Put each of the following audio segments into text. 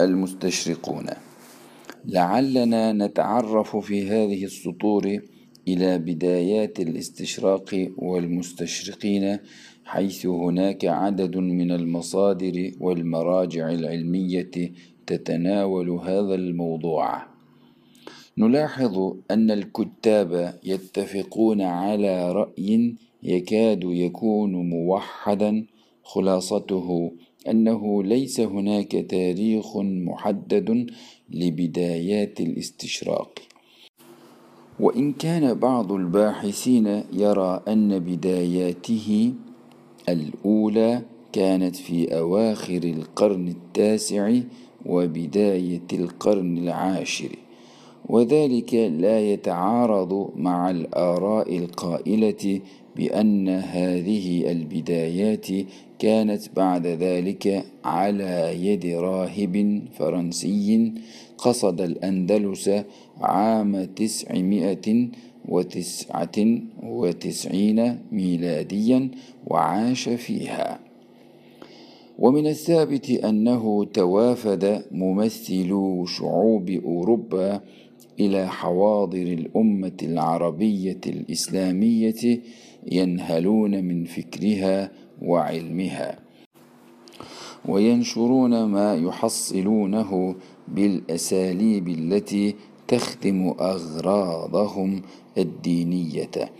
المستشرقون. لعلنا نتعرف في هذه السطور إلى بدايات الاستشراق والمستشرقين حيث هناك عدد من المصادر والمراجع العلمية تتناول هذا الموضوع. نلاحظ أن الكتاب يتفقون على رأي يكاد يكون موحدا خلاصته أنه ليس هناك تاريخ محدد لبدايات الاستشراق. وإن كان بعض الباحثين يرى أن بداياته الأولى كانت في أواخر القرن التاسع وبداية القرن العاشر. وذلك لا يتعارض مع الآراء القائلة بأن هذه البدايات كانت بعد ذلك على يد راهب فرنسي قصد الأندلس عام تسعمائة وتسعة وتسعين ميلاديا وعاش فيها. ومن الثابت أنه توافد ممثلو شعوب أوروبا إلى حواضر الأمة العربية الإسلامية ينهلون من فكرها وعلمها وينشرون ما يحصلونه بالأساليب التي تخدم أغراضهم الدينية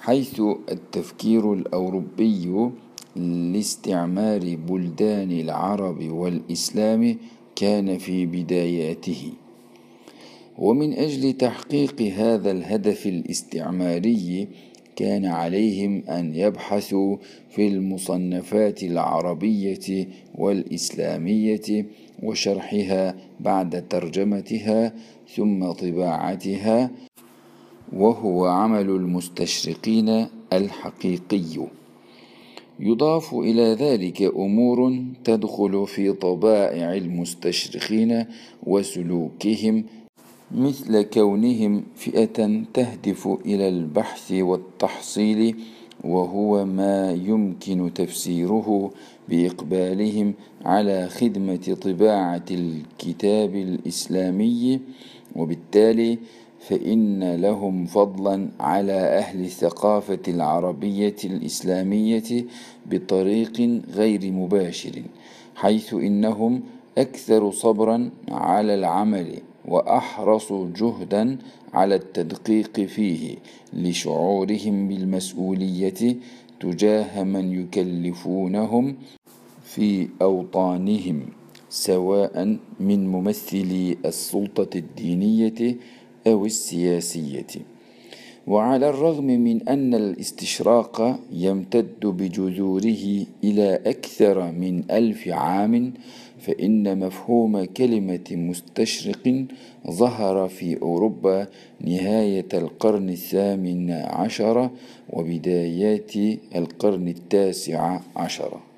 حيث التفكير الأوروبي لاستعمار بلدان العرب والإسلام كان في بداياته. ومن أجل تحقيق هذا الهدف الاستعماري كان عليهم أن يبحثوا في المصنفات العربية والإسلامية وشرحها بعد ترجمتها ثم طباعتها وهو عمل المستشرقين الحقيقي. يضاف إلى ذلك أمور تدخل في طبائع المستشرقين وسلوكهم مثل كونهم فئة تهدف إلى البحث والتحصيل وهو ما يمكن تفسيره بإقبالهم على خدمة طباعة الكتاب الإسلامي. وبالتالي فإن لهم فضلا على أهل الثقافة العربية الإسلامية بطريق غير مباشر حيث إنهم أكثر صبرا على العمل. وأحرص جهدا على التدقيق فيه لشعورهم بالمسؤولية تجاه من يكلفونهم في أوطانهم سواء من ممثلي السلطة الدينية أو السياسية. وعلى الرغم من أن الاستشراق يمتد بجذوره إلى أكثر من ألف عام فإن مفهوم كلمة مستشرق ظهر في أوروبا نهاية القرن الثامن عشر وبدايات القرن التاسع عشر.